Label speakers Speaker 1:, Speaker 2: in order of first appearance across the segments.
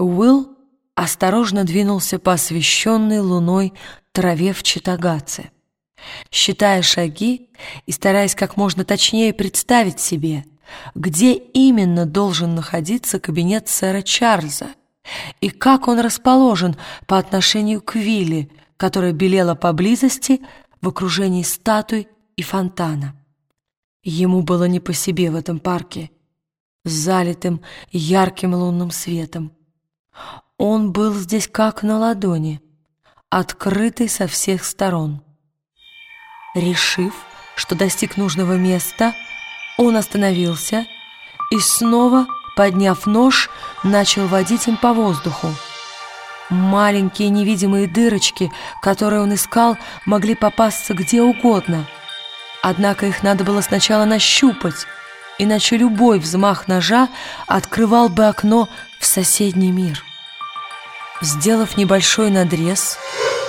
Speaker 1: Уилл осторожно двинулся по освещенной луной траве в Читагаце, считая шаги и стараясь как можно точнее представить себе, где именно должен находиться кабинет сэра Чарльза и как он расположен по отношению к вилле, которая белела поблизости в окружении статуй и фонтана. Ему было не по себе в этом парке, залитым ярким лунным светом. Он был здесь как на ладони, открытый со всех сторон. Решив, что достиг нужного места, он остановился и снова, подняв нож, начал водить им по воздуху. Маленькие невидимые дырочки, которые он искал, могли попасться где угодно. Однако их надо было сначала нащупать, иначе любой взмах ножа открывал бы окно в соседний мир. Сделав небольшой надрез,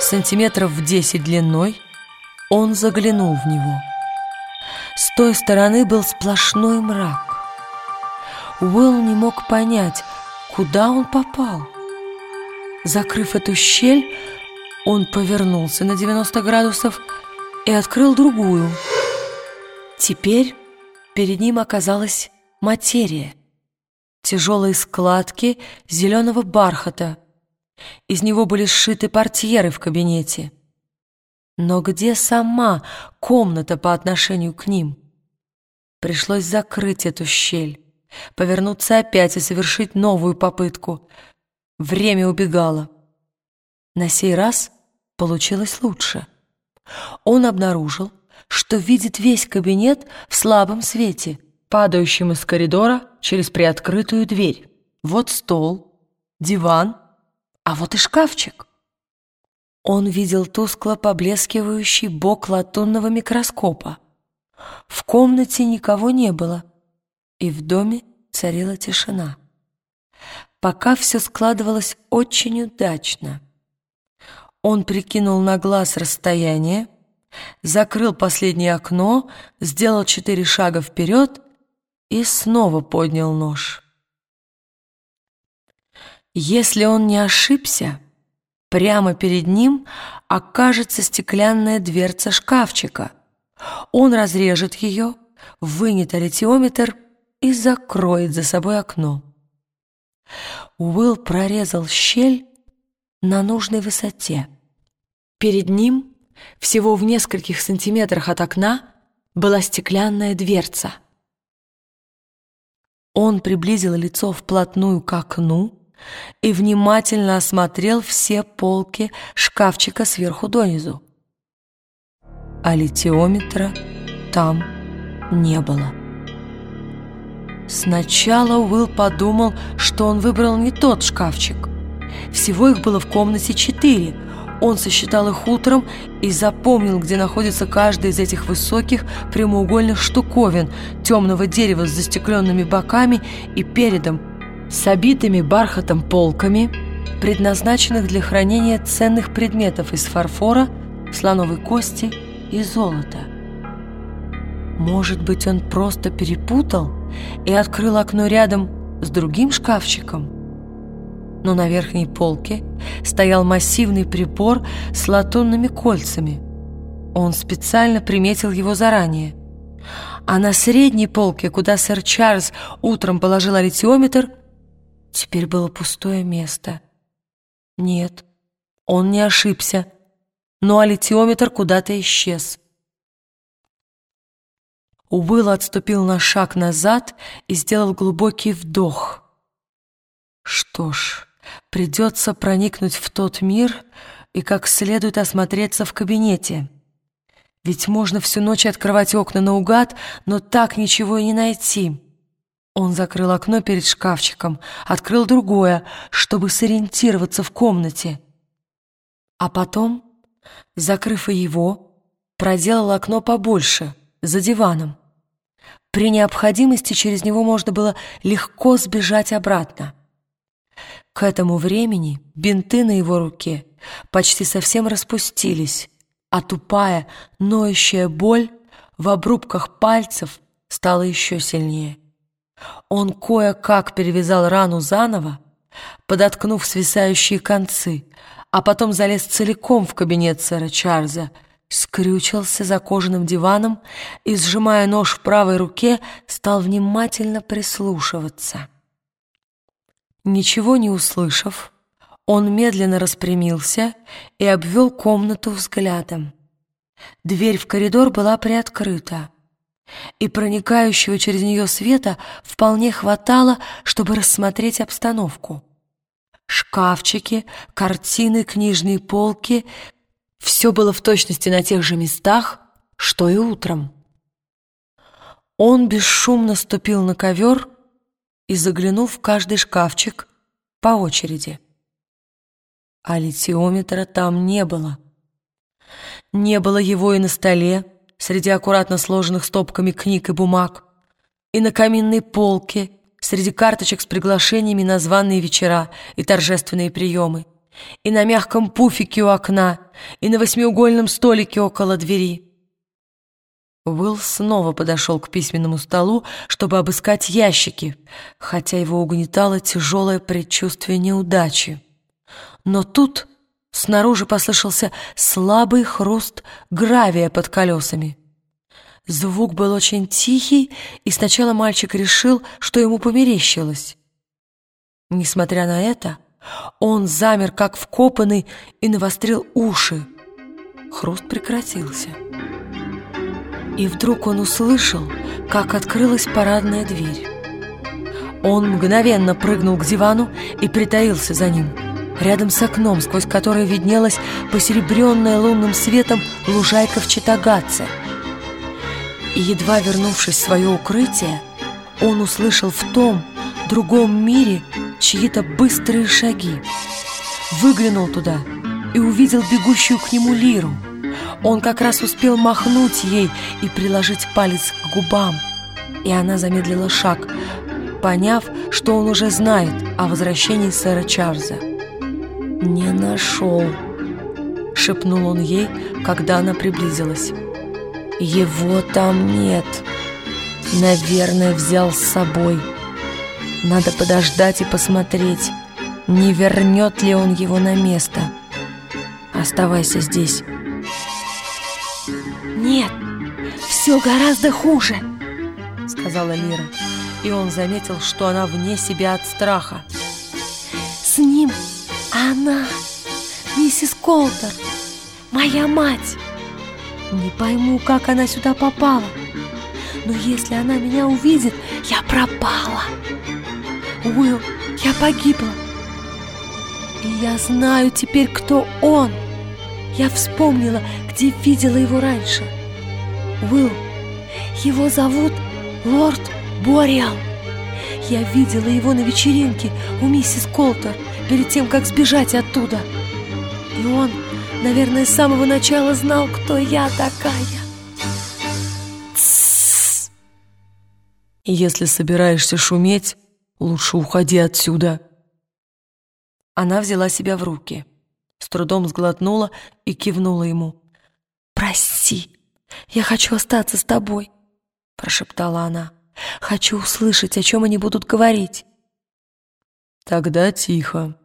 Speaker 1: сантиметров в десять длиной, он заглянул в него. С той стороны был сплошной мрак. Уилл не мог понять, куда он попал. Закрыв эту щель, он повернулся на 90 градусов и открыл другую. Теперь перед ним оказалась материя. Тяжелые складки зеленого бархата. Из него были сшиты портьеры в кабинете. Но где сама комната по отношению к ним? Пришлось закрыть эту щель, повернуться опять и совершить новую попытку. Время убегало. На сей раз получилось лучше. Он обнаружил, что видит весь кабинет в слабом свете, падающем из коридора через приоткрытую дверь. Вот стол, диван, а вот и шкафчик. Он видел тускло поблескивающий бок латунного микроскопа. В комнате никого не было, и в доме царила тишина. Пока все складывалось очень удачно. Он прикинул на глаз расстояние, закрыл последнее окно, сделал четыре шага вперед и снова поднял нож. Если он не ошибся, прямо перед ним окажется стеклянная дверца шкафчика. Он разрежет ее, вынет аритиометр и закроет за собой окно. Уилл прорезал щель на нужной высоте. Перед ним всего в нескольких сантиметрах от окна была стеклянная дверца. Он приблизил лицо вплотную к окну и внимательно осмотрел все полки шкафчика сверху донизу. А литиометра там не было. Сначала Уилл подумал, что он выбрал не тот шкафчик. Всего их было в комнате четыре — он сосчитал их утром и запомнил, где находится каждая из этих высоких прямоугольных штуковин темного дерева с застекленными боками и передом, с обитыми бархатом полками, предназначенных для хранения ценных предметов из фарфора, слоновой кости и золота. Может быть, он просто перепутал и открыл окно рядом с другим шкафчиком? но на верхней полке стоял массивный прибор с латунными кольцами. Он специально приметил его заранее. А на средней полке, куда сэр Чарльз утром положил аритиометр, теперь было пустое место. Нет, он не ошибся, но алитиометр куда-то исчез. Уилл отступил на шаг назад и сделал глубокий вдох. Что ж... Придется проникнуть в тот мир и как следует осмотреться в кабинете. Ведь можно всю ночь открывать окна наугад, но так ничего и не найти. Он закрыл окно перед шкафчиком, открыл другое, чтобы сориентироваться в комнате. А потом, закрыв и его, проделал окно побольше, за диваном. При необходимости через него можно было легко сбежать обратно. К этому времени бинты на его руке почти совсем распустились, а тупая, ноющая боль в обрубках пальцев стала еще сильнее. Он кое-как перевязал рану заново, подоткнув свисающие концы, а потом залез целиком в кабинет сэра Чарльза, скрючился за кожаным диваном и, сжимая нож в правой руке, стал внимательно прислушиваться. Ничего не услышав, он медленно распрямился и обвел комнату взглядом. Дверь в коридор была приоткрыта, и проникающего через нее света вполне хватало, чтобы рассмотреть обстановку. Шкафчики, картины, книжные полки — все было в точности на тех же местах, что и утром. Он бесшумно ступил на ковер и заглянул в каждый шкафчик по очереди а литиометра там не было. Не было его и на столе, среди аккуратно сложенных стопками книг и бумаг, и на каминной полке, среди карточек с приглашениями на званые вечера и торжественные приемы, и на мягком пуфике у окна, и на восьмиугольном столике около двери. Уилл снова подошел к письменному столу, чтобы обыскать ящики, хотя его угнетало тяжелое предчувствие неудачи. Но тут снаружи послышался слабый хруст гравия под колесами. Звук был очень тихий, и сначала мальчик решил, что ему померещилось. Несмотря на это, он замер, как вкопанный, и навострил уши. Хруст прекратился. И вдруг он услышал, как открылась парадная дверь. Он мгновенно прыгнул к дивану и притаился за ним — рядом с окном, сквозь которое виднелась посеребренная лунным светом лужайка в Читагаце. И, едва вернувшись в свое укрытие, он услышал в том, другом мире чьи-то быстрые шаги. Выглянул туда и увидел бегущую к нему лиру. Он как раз успел махнуть ей и приложить палец к губам, и она замедлила шаг, поняв, что он уже знает о возвращении сэра Чарльза. «Не нашел», — шепнул он ей, когда она приблизилась. «Его там нет. Наверное, взял с собой. Надо подождать и посмотреть, не вернет ли он его на место. Оставайся здесь».
Speaker 2: «Нет, все гораздо хуже», —
Speaker 1: сказала Лира, и он заметил, что она вне себя от страха.
Speaker 2: «С ним она, миссис Колтер, моя мать. Не пойму, как она сюда попала. Но если она меня увидит, я пропала. Уилл, я погибла. И я знаю теперь, кто он. Я вспомнила, где видела его раньше. Уилл, его зовут Лорд Бориал. Я видела его на вечеринке у миссис Колтер перед тем, как сбежать оттуда. И он, наверное, с самого начала знал, кто я такая.
Speaker 1: Тссс. Если собираешься шуметь, лучше уходи отсюда. Она взяла себя в руки, с трудом сглотнула и кивнула ему.
Speaker 2: «Прости, я хочу остаться с тобой», — прошептала она. «Хочу услышать, о чем они будут говорить».
Speaker 1: Тогда тихо.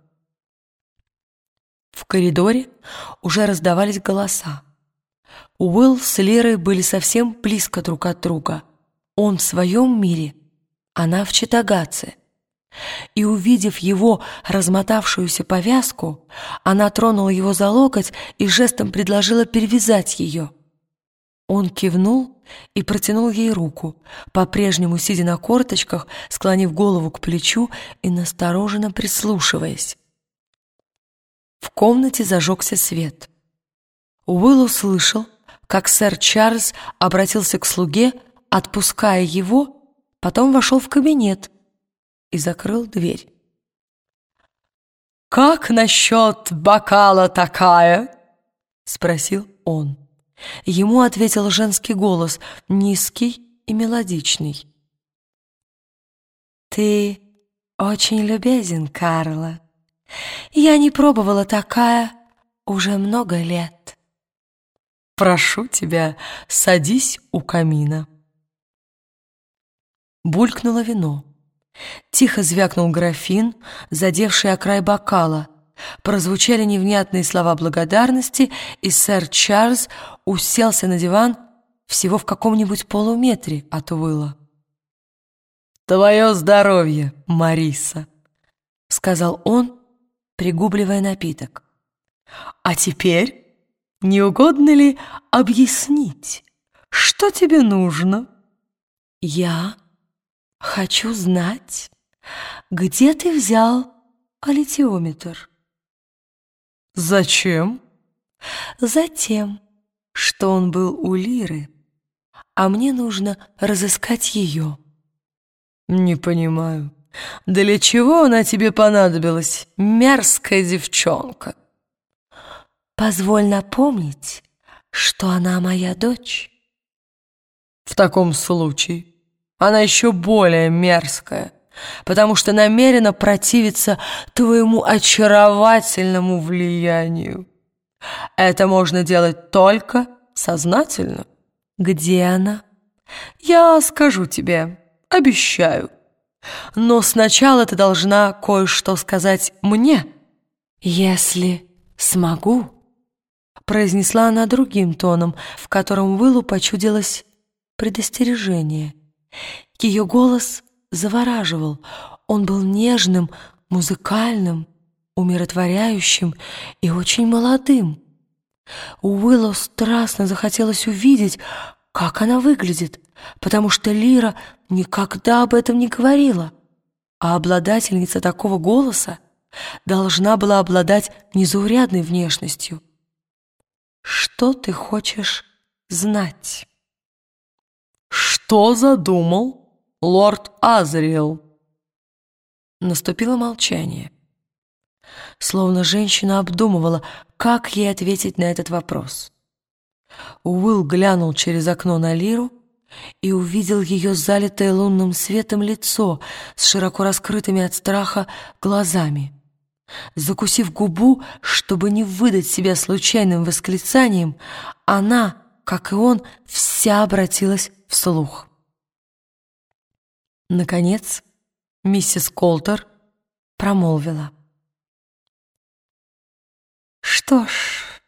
Speaker 1: В коридоре уже раздавались голоса. Уилл с Лерой были совсем близко друг от друга. Он в своем мире, она в Читагаце. И, увидев его размотавшуюся повязку, она тронула его за локоть и жестом предложила перевязать ее. Он кивнул и протянул ей руку, по-прежнему сидя на корточках, склонив голову к плечу и настороженно прислушиваясь. В комнате зажегся свет. Уилл услышал, как сэр Чарльз обратился к слуге, отпуская его, потом вошел в кабинет и закрыл дверь. «Как насчет бокала такая?» — спросил он. Ему ответил женский голос, низкий и мелодичный.
Speaker 2: «Ты очень любезен, Карла. Я не пробовала такая уже много лет».
Speaker 1: «Прошу тебя, садись у камина». Булькнуло вино, Тихо звякнул графин, задевший о бокала. Прозвучали невнятные слова благодарности, и сэр Чарльз уселся на диван всего в каком-нибудь полуметре от Уилла. «Твое здоровье, Мариса!» — сказал он, пригубливая напиток. «А теперь не угодно ли объяснить, что тебе нужно?» «Я хочу знать, где ты взял аллитиометр?» «Зачем?» «Затем, что он был у Лиры, а мне нужно разыскать ее». «Не понимаю, для чего она тебе понадобилась, мерзкая девчонка?» «Позволь напомнить, что она моя дочь». «В таком случае она еще более мерзкая, потому что намерена противиться твоему очаровательному влиянию. Это можно делать только сознательно. Где она? Я скажу тебе, обещаю. Но сначала ты должна кое-что сказать мне. Если смогу, произнесла она другим тоном, в котором Вылу почудилось предостережение. Ее голос завораживал. Он был нежным, музыкальным, умиротворяющим и очень молодым. Уиллу страстно захотелось увидеть, как она выглядит, потому что Лира никогда об этом не говорила, а обладательница такого голоса должна была обладать незаурядной внешностью. «Что ты хочешь знать?» «Что задумал лорд Азриэл?» Наступило молчание. Словно женщина обдумывала, как ей ответить на этот вопрос. Уилл глянул через окно на Лиру и увидел ее залитое лунным светом лицо с широко раскрытыми от страха глазами. Закусив губу, чтобы не выдать себя случайным восклицанием, она, как и он, вся обратилась вслух. Наконец, миссис Колтер промолвила. «Что ж,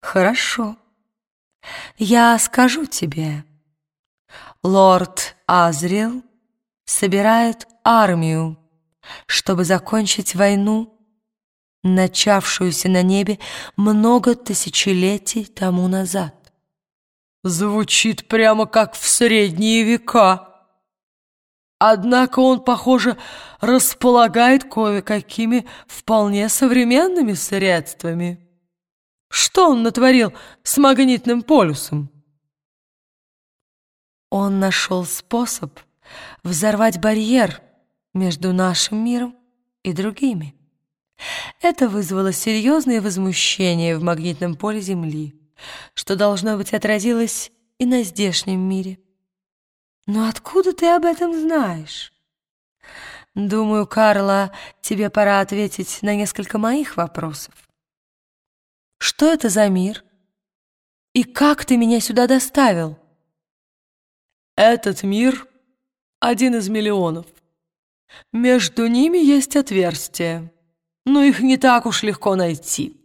Speaker 1: хорошо. Я скажу тебе. Лорд Азрил собирает армию, чтобы закончить войну, начавшуюся на небе много тысячелетий тому назад. Звучит прямо как в средние века. Однако он, похоже, располагает кое-какими вполне современными средствами. Что он натворил с магнитным полюсом? Он нашел способ взорвать барьер между нашим миром и другими. Это вызвало серьезное возмущение в магнитном поле Земли что, должно быть, отразилось и на здешнем мире. Но откуда ты об этом знаешь? Думаю, Карла, тебе пора ответить на несколько моих вопросов. Что это за мир? И как ты меня сюда доставил? Этот мир — один из миллионов. Между ними есть отверстия, но их не так уж легко найти.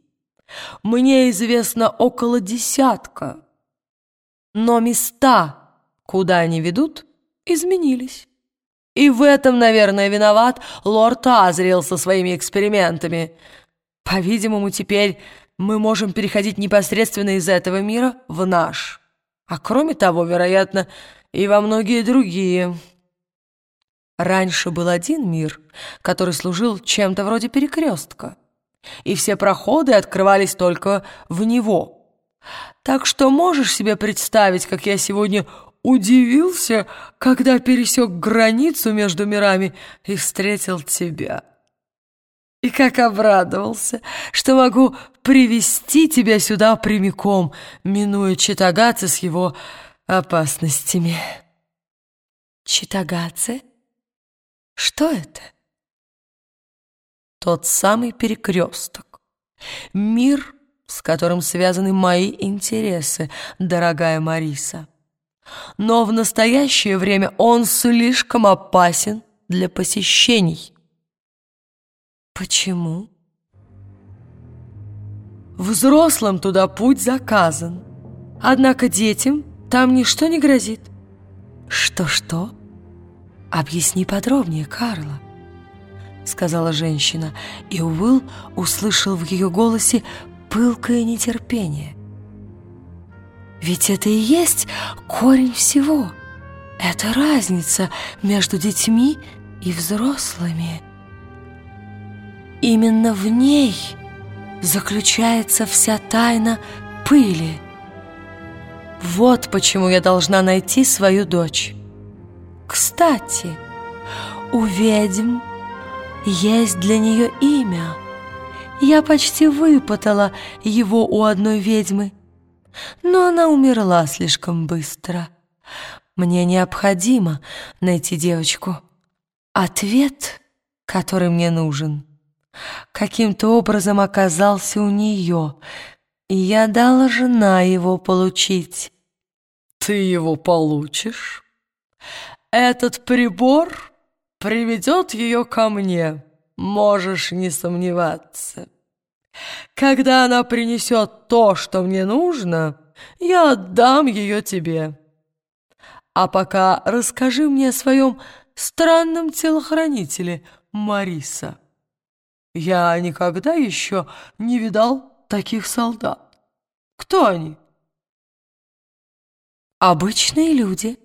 Speaker 1: Мне известно около десятка, но места, куда они ведут, изменились. И в этом, наверное, виноват лорд Азриэл со своими экспериментами. По-видимому, теперь мы можем переходить непосредственно из этого мира в наш. А кроме того, вероятно, и во многие другие. Раньше был один мир, который служил чем-то вроде перекрестка и все проходы открывались только в него. Так что можешь себе представить, как я сегодня удивился, когда пересек границу между мирами и встретил тебя. И как обрадовался, что могу привести тебя сюда прямиком, минуя Читагатцы с его опасностями. Читагатцы? Что это? тот самый перекресток. Мир, с которым связаны мои интересы, дорогая Мариса. Но в настоящее время он слишком опасен для посещений.
Speaker 2: Почему?
Speaker 1: Взрослым туда путь заказан. Однако детям там ничто не грозит.
Speaker 2: Что-что? Объясни подробнее, Карла, сказала женщина, и Уилл услышал в ее голосе пылкое нетерпение. Ведь это и есть корень всего. Это разница между детьми и взрослыми. Именно в ней заключается вся тайна пыли. Вот почему я должна найти свою дочь. Кстати, у ведьм есть для нее имя. Я почти выпытала его у одной ведьмы, но она умерла слишком быстро. Мне необходимо найти девочку. Ответ, который мне нужен, каким-то образом оказался у нее, и я должна его получить.
Speaker 1: Ты его получишь? Этот прибор приведет ее ко мне, можешь не сомневаться. Когда она принесет то, что мне нужно, я отдам ее тебе. А пока расскажи мне о своем странном телохранителе, Мариса. Я никогда еще не видал таких солдат. Кто они?
Speaker 2: Обычные люди,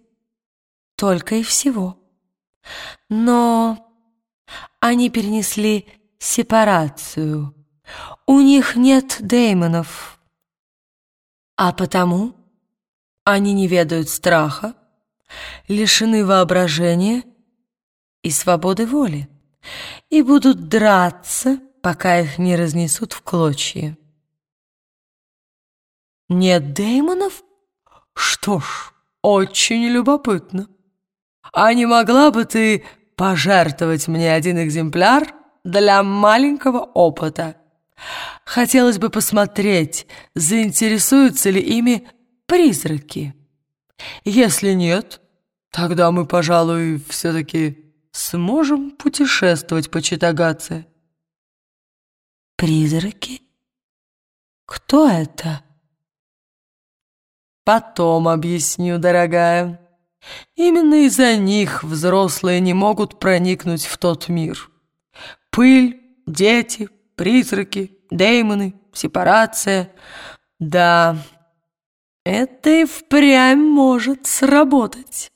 Speaker 2: только и всего. Но они перенесли сепарацию. У них нет деймонов, а потому они не ведают страха, лишены воображения и свободы воли и будут драться, пока их не разнесут в клочья.
Speaker 1: Нет демонов? Что ж, очень любопытно. А не могла бы ты пожертвовать мне один экземпляр для маленького опыта? Хотелось бы посмотреть, заинтересуются ли ими призраки. Если нет, тогда мы, пожалуй, все-таки сможем путешествовать по Читагаце.
Speaker 2: Призраки? Кто это?
Speaker 1: Потом объясню, дорогая. Именно из-за них взрослые не могут проникнуть в тот мир. Пыль, дети, призраки, демоны, сепарация. Да, это и впрямь может сработать.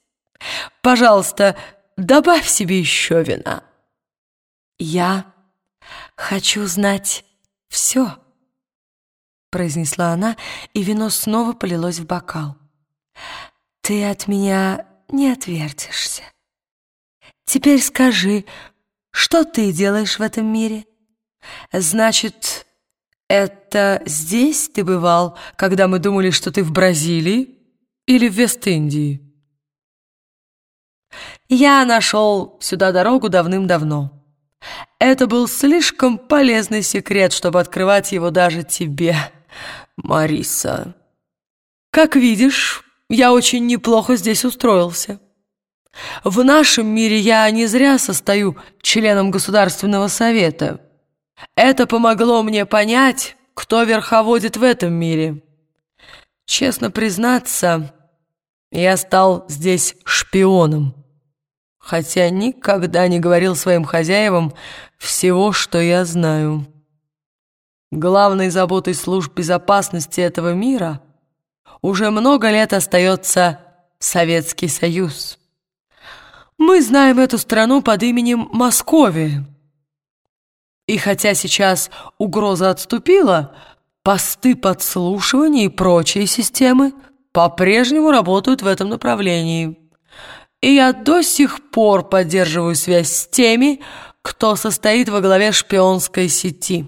Speaker 1: Пожалуйста, добавь себе еще вина.
Speaker 2: Я хочу знать все, произнесла она, и вино снова полилось в бокал. Ты от меня не отвертишься. Теперь скажи, что ты делаешь в этом мире?
Speaker 1: Значит, «Это здесь ты бывал, когда мы думали, что ты в Бразилии или в Вест-Индии?» «Я нашел сюда дорогу давным-давно. Это был слишком полезный секрет, чтобы открывать его даже тебе, Мариса. Как видишь, я очень неплохо здесь устроился. В нашем мире я не зря состою членом Государственного совета». Это помогло мне понять, кто верховодит в этом мире. Честно признаться, я стал здесь шпионом, хотя никогда не говорил своим хозяевам всего, что я знаю. Главной заботой служб безопасности этого мира уже много лет остается Советский Союз. Мы знаем эту страну под именем Московия, и хотя сейчас угроза отступила, посты подслушивания и прочие системы по-прежнему работают в этом направлении. И я до сих пор поддерживаю связь с теми, кто состоит во главе шпионской сети.